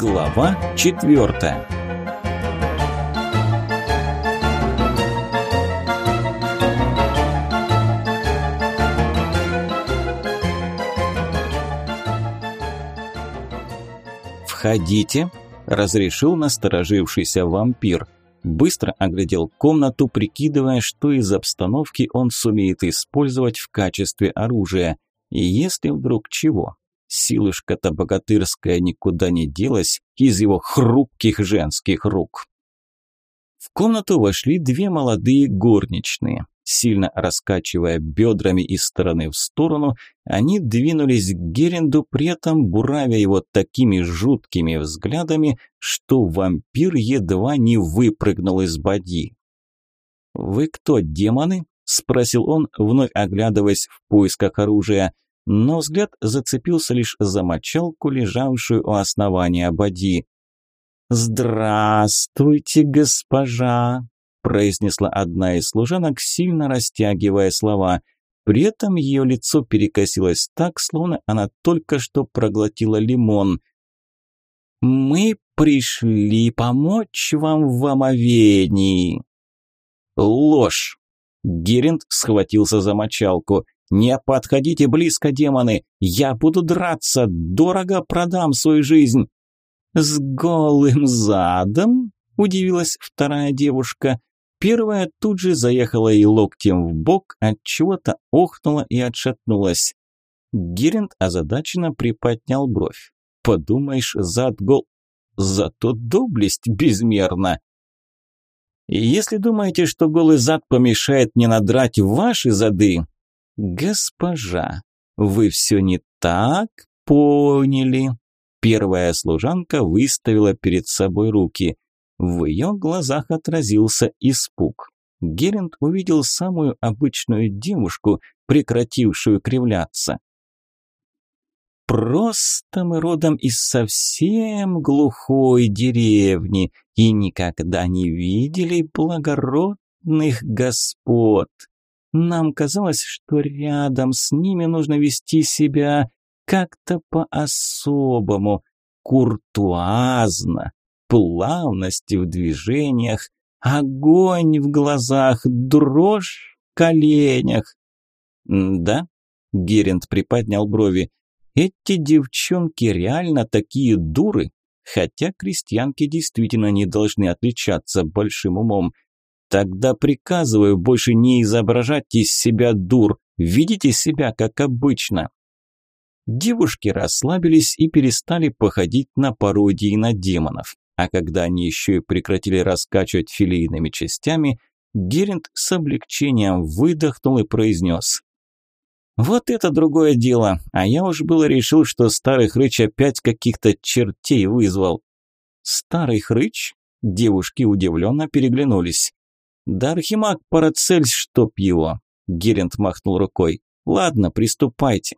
Глава четвертая. «Входите», – разрешил насторожившийся вампир. Быстро оглядел комнату, прикидывая, что из обстановки он сумеет использовать в качестве оружия. И если вдруг чего, Силушка-то богатырская никуда не делась из его хрупких женских рук. В комнату вошли две молодые горничные. Сильно раскачивая бедрами из стороны в сторону, они двинулись к Геренду, при этом буравя его такими жуткими взглядами, что вампир едва не выпрыгнул из бадьи. «Вы кто, демоны?» – спросил он, вновь оглядываясь в поисках оружия – но взгляд зацепился лишь за мочалку, лежавшую у основания боди. «Здравствуйте, госпожа!» – произнесла одна из служанок, сильно растягивая слова. При этом ее лицо перекосилось так, словно она только что проглотила лимон. «Мы пришли помочь вам в омовении!» «Ложь!» Геринд схватился за мочалку. «Не подходите близко, демоны! Я буду драться! Дорого продам свою жизнь!» «С голым задом?» – удивилась вторая девушка. Первая тут же заехала и локтем в бок, от чего-то охнула и отшатнулась. Геринд озадаченно приподнял бровь. «Подумаешь, зад гол... Зато доблесть безмерна!» «Если думаете, что голый зад помешает мне надрать ваши зады, «Госпожа, вы все не так поняли». Первая служанка выставила перед собой руки. В ее глазах отразился испуг. Геринд увидел самую обычную девушку, прекратившую кривляться. «Просто мы родом из совсем глухой деревни и никогда не видели благородных господ», нам казалось, что рядом с ними нужно вести себя как-то по-особому, куртуазно, плавности в движениях, огонь в глазах, дрожь в коленях. «Да?» – Геринд приподнял брови. «Эти девчонки реально такие дуры, хотя крестьянки действительно не должны отличаться большим умом». Тогда приказываю больше не изображать из себя дур. Видите себя, как обычно. Девушки расслабились и перестали походить на пародии на демонов. А когда они еще и прекратили раскачивать филейными частями, Геринд с облегчением выдохнул и произнес. «Вот это другое дело, а я уж было решил, что старый хрыч опять каких-то чертей вызвал». «Старый хрыч?» Девушки удивленно переглянулись. «Да Архимаг Парацельс, чтоб его!» Геринд махнул рукой. «Ладно, приступайте».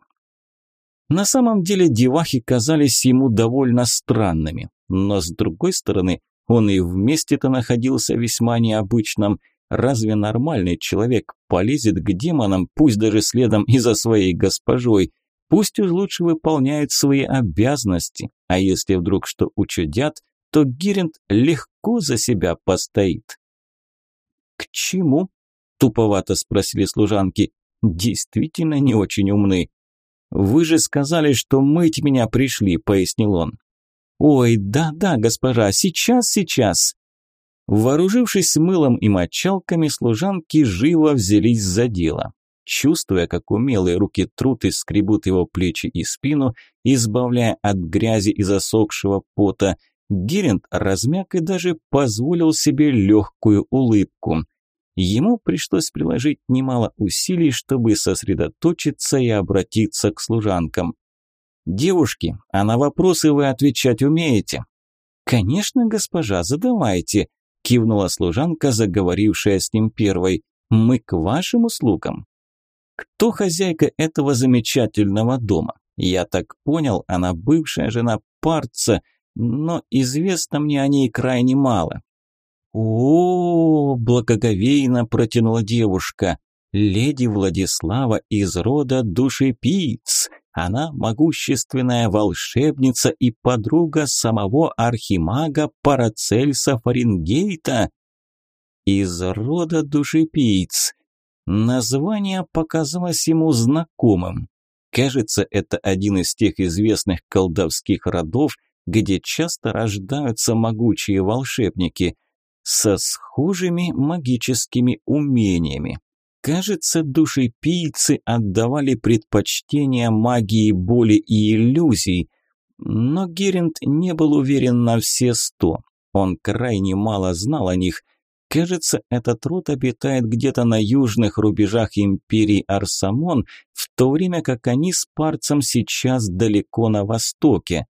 На самом деле девахи казались ему довольно странными, но с другой стороны, он и вместе-то находился весьма необычным. Разве нормальный человек полезет к демонам, пусть даже следом и за своей госпожой? Пусть уж лучше выполняют свои обязанности, а если вдруг что учудят, то Гиринд легко за себя постоит. «К чему?» – туповато спросили служанки. «Действительно не очень умны». «Вы же сказали, что мыть меня пришли», – пояснил он. «Ой, да-да, госпожа, сейчас, сейчас». Вооружившись мылом и мочалками, служанки живо взялись за дело. Чувствуя, как умелые руки трут и скребут его плечи и спину, избавляя от грязи и засохшего пота, Геринд размяк и даже позволил себе легкую улыбку. Ему пришлось приложить немало усилий, чтобы сосредоточиться и обратиться к служанкам. «Девушки, а на вопросы вы отвечать умеете?» «Конечно, госпожа, задавайте», – кивнула служанка, заговорившая с ним первой. «Мы к вашим услугам». «Кто хозяйка этого замечательного дома?» «Я так понял, она бывшая жена парца, но известно мне о ней крайне мало. О, благоговейно протянула девушка. Леди Владислава из рода душепиц, Она могущественная волшебница и подруга самого архимага Парацельса Фаренгейта. Из рода душепиц. Название показалось ему знакомым. Кажется, это один из тех известных колдовских родов, где часто рождаются могучие волшебники со схожими магическими умениями. Кажется, душепийцы отдавали предпочтение магии боли и иллюзий, но Геринд не был уверен на все сто. Он крайне мало знал о них. Кажется, этот род обитает где-то на южных рубежах империи Арсамон, в то время как они с парцем сейчас далеко на востоке.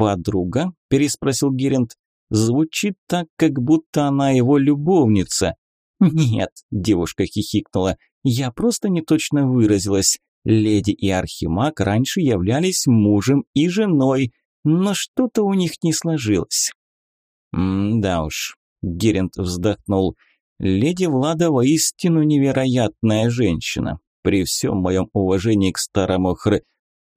«Подруга?» – переспросил Геринд. «Звучит так, как будто она его любовница». «Нет», – девушка хихикнула, – «я просто неточно выразилась. Леди и Архимаг раньше являлись мужем и женой, но что-то у них не сложилось». «Да уж», – Герент вздохнул, – «леди Влада воистину невероятная женщина. При всем моем уважении к старому хр...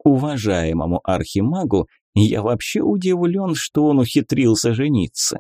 уважаемому Архимагу, я вообще удивлен, что он ухитрился жениться».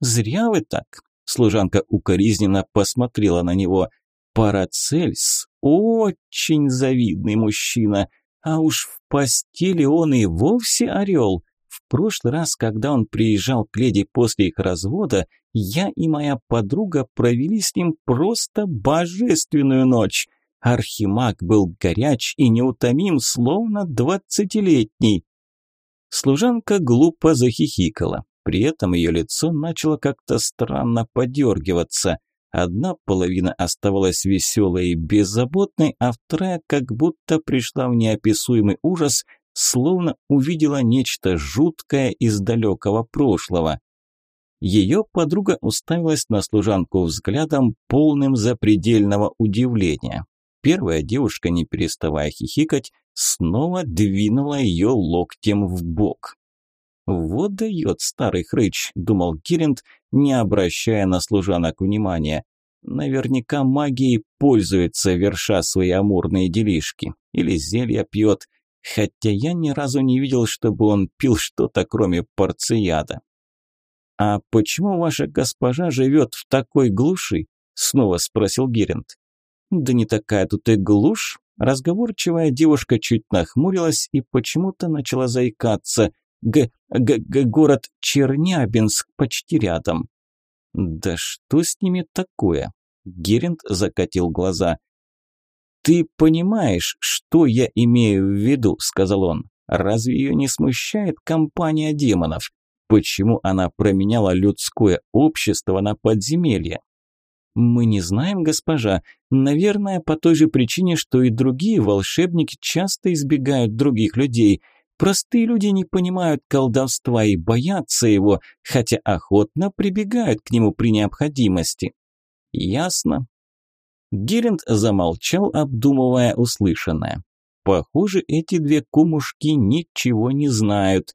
«Зря вы так», Служанка укоризненно посмотрела на него. Парацельс – очень завидный мужчина, а уж в постели он и вовсе орел. В прошлый раз, когда он приезжал к леди после их развода, я и моя подруга провели с ним просто божественную ночь. Архимаг был горяч и неутомим, словно двадцатилетний. Служанка глупо захихикала. При этом ее лицо начало как-то странно подергиваться. Одна половина оставалась веселой и беззаботной, а вторая как будто пришла в неописуемый ужас, словно увидела нечто жуткое из далекого прошлого. Ее подруга уставилась на служанку взглядом, полным запредельного удивления. Первая девушка, не переставая хихикать, снова двинула ее локтем в бок. «Вот дает старый хрыч», – думал Киринд, не обращая на служанок внимания. «Наверняка магией пользуется, верша свои амурные делишки. Или зелья пьет. Хотя я ни разу не видел, чтобы он пил что-то, кроме порцияда». «А почему ваша госпожа живет в такой глуши?» – снова спросил Геринд. «Да не такая тут и глушь». Разговорчивая девушка чуть нахмурилась и почему-то начала заикаться – Г, г, г город Чернябинск почти рядом. Да что с ними такое? Геринд закатил глаза. Ты понимаешь, что я имею в виду, сказал он. Разве ее не смущает компания демонов? Почему она променяла людское общество на подземелье? Мы не знаем, госпожа. Наверное, по той же причине, что и другие волшебники часто избегают других людей – Простые люди не понимают колдовства и боятся его, хотя охотно прибегают к нему при необходимости. Ясно. Геринд замолчал, обдумывая услышанное. Похоже, эти две кумушки ничего не знают.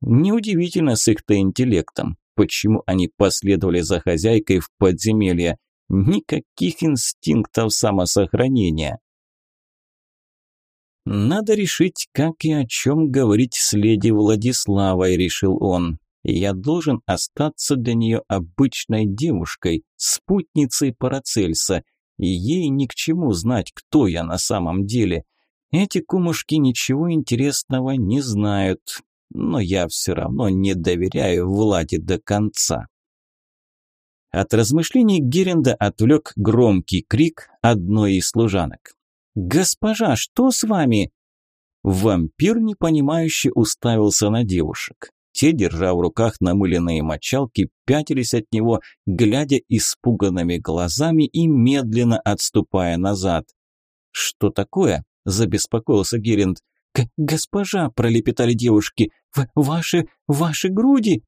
Неудивительно с их-то интеллектом. Почему они последовали за хозяйкой в подземелье? Никаких инстинктов самосохранения. «Надо решить, как и о чем говорить с леди Владиславой», – решил он. «Я должен остаться для нее обычной девушкой, спутницей Парацельса, и ей ни к чему знать, кто я на самом деле. Эти кумушки ничего интересного не знают, но я все равно не доверяю Владе до конца». От размышлений Геренда отвлек громкий крик одной из служанок. «Госпожа, что с вами?» Вампир, непонимающе, уставился на девушек. Те, держа в руках намыленные мочалки, пятились от него, глядя испуганными глазами и медленно отступая назад. «Что такое?» – забеспокоился Геринд. «Госпожа!» – пролепетали девушки. В «Ваши... ваши груди!»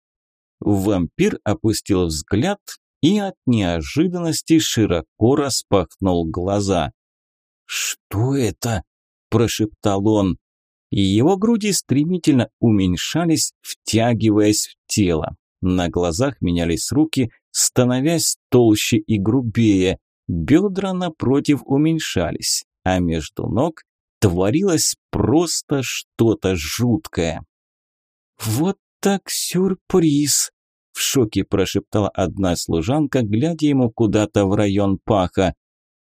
Вампир опустил взгляд и от неожиданности широко распахнул глаза. «Что это?» – прошептал он. И его груди стремительно уменьшались, втягиваясь в тело. На глазах менялись руки, становясь толще и грубее. Бедра, напротив, уменьшались, а между ног творилось просто что-то жуткое. «Вот так сюрприз!» – в шоке прошептала одна служанка, глядя ему куда-то в район паха.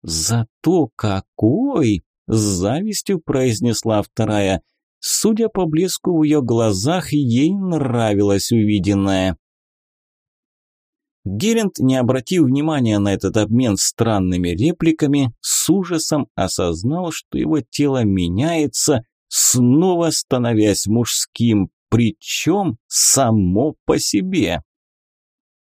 «Зато какой!» – с завистью произнесла вторая. Судя по блеску в ее глазах, ей нравилось увиденное. Геринд, не обратив внимания на этот обмен странными репликами, с ужасом осознал, что его тело меняется, снова становясь мужским, причем само по себе.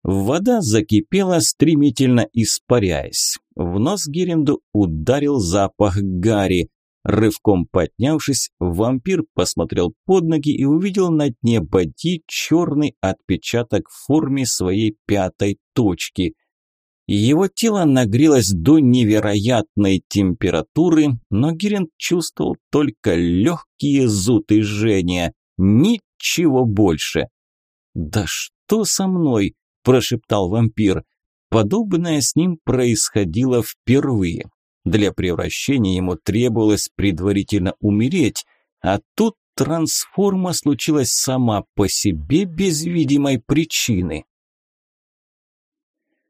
Вода закипела, стремительно испаряясь. В нос Геринду ударил запах гари. Рывком поднявшись, вампир посмотрел под ноги и увидел на дне боди черный отпечаток в форме своей пятой точки. Его тело нагрелось до невероятной температуры, но Геринд чувствовал только легкие зуд и жжения, ничего больше. «Да что со мной?» – прошептал вампир. Подобное с ним происходило впервые. Для превращения ему требовалось предварительно умереть, а тут трансформа случилась сама по себе без видимой причины.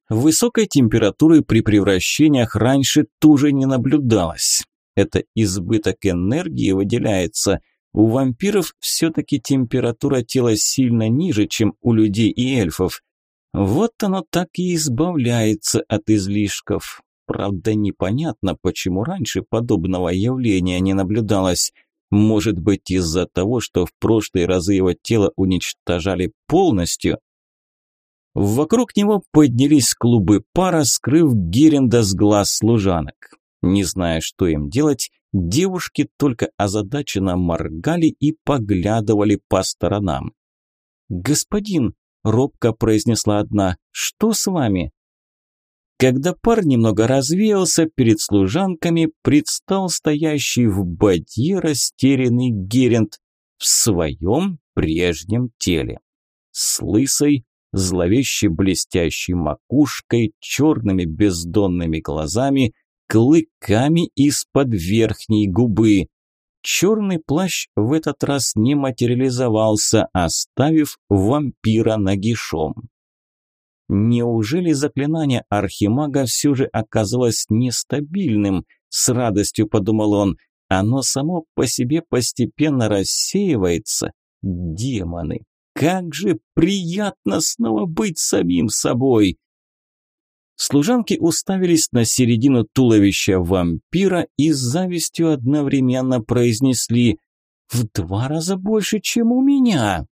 Высокой температуры при превращениях раньше тоже не наблюдалось. Это избыток энергии выделяется. У вампиров все-таки температура тела сильно ниже, чем у людей и эльфов. Вот оно так и избавляется от излишков. Правда, непонятно, почему раньше подобного явления не наблюдалось. Может быть, из-за того, что в прошлые разы его тело уничтожали полностью? Вокруг него поднялись клубы пара, скрыв Геренда с глаз служанок. Не зная, что им делать, девушки только озадаченно моргали и поглядывали по сторонам. «Господин», – робко произнесла одна, – «что с вами?» Когда пар немного развеялся, перед служанками предстал стоящий в бадье растерянный Герент в своем прежнем теле. С лысой, зловеще блестящей макушкой, черными бездонными глазами, клыками из-под верхней губы. Черный плащ в этот раз не материализовался, оставив вампира нагишом. Неужели заклинание архимага все же оказалось нестабильным? С радостью подумал он. Оно само по себе постепенно рассеивается. Демоны, как же приятно снова быть самим собой! Служанки уставились на середину туловища вампира и с завистью одновременно произнесли «В два раза больше, чем у меня!»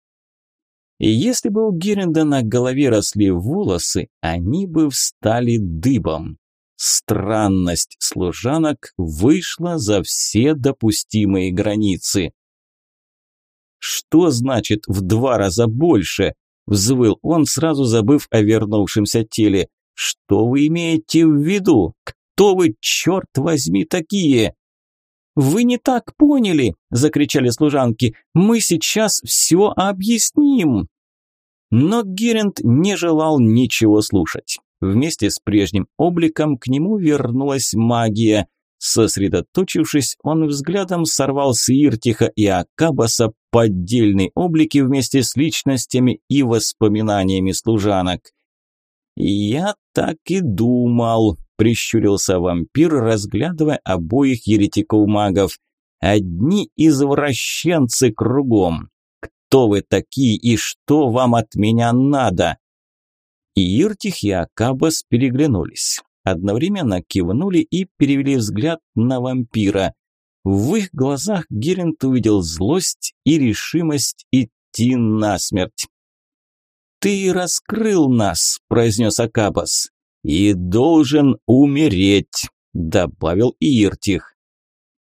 И если бы у Геренда на голове росли волосы, они бы встали дыбом. Странность служанок вышла за все допустимые границы. «Что значит в два раза больше?» – взвыл он, сразу забыв о вернувшемся теле. «Что вы имеете в виду? Кто вы, черт возьми, такие?» «Вы не так поняли!» – закричали служанки. «Мы сейчас все объясним!» Но Геринд не желал ничего слушать. Вместе с прежним обликом к нему вернулась магия. Сосредоточившись, он взглядом сорвал с Иртиха и Акабаса поддельные облики вместе с личностями и воспоминаниями служанок. «Я так и думал», прищурился вампир, разглядывая обоих еретиков-магов. «Одни извращенцы кругом. Кто вы такие и что вам от меня надо?» Иртих и Акабас переглянулись. Одновременно кивнули и перевели взгляд на вампира. В их глазах Герент увидел злость и решимость идти насмерть. «Ты раскрыл нас», – произнес Акабас и должен умереть», – добавил Иртих.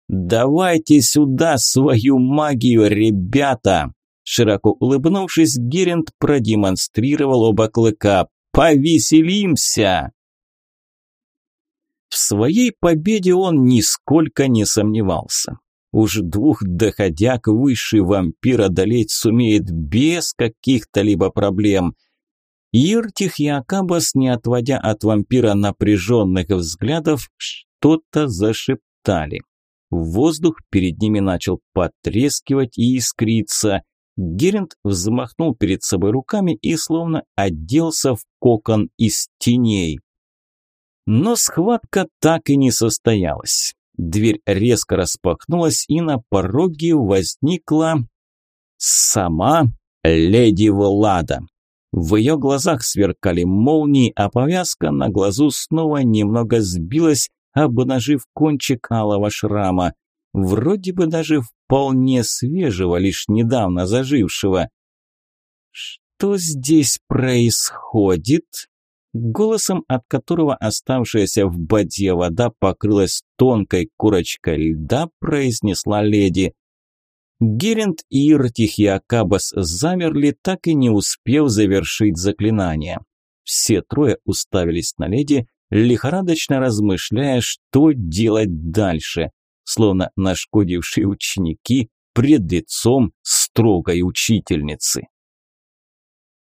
«Давайте сюда свою магию, ребята!» Широко улыбнувшись, Герент продемонстрировал оба клыка. «Повеселимся!» В своей победе он нисколько не сомневался. Уж двух доходяг высший вампир одолеть сумеет без каких-то либо проблем. Иртих и Акабас, не отводя от вампира напряженных взглядов, что-то зашептали. Воздух перед ними начал потрескивать и искриться. Геринд взмахнул перед собой руками и словно оделся в кокон из теней. Но схватка так и не состоялась. Дверь резко распахнулась, и на пороге возникла сама леди Влада. В ее глазах сверкали молнии, а повязка на глазу снова немного сбилась, обнажив кончик алого шрама. Вроде бы даже вполне свежего, лишь недавно зажившего. «Что здесь происходит?» Голосом, от которого оставшаяся в боде вода покрылась тонкой корочкой льда, произнесла леди. Геринд и Иртихиакабас замерли, так и не успев завершить заклинание. Все трое уставились на леди, лихорадочно размышляя, что делать дальше, словно нашкодившие ученики пред лицом строгой учительницы.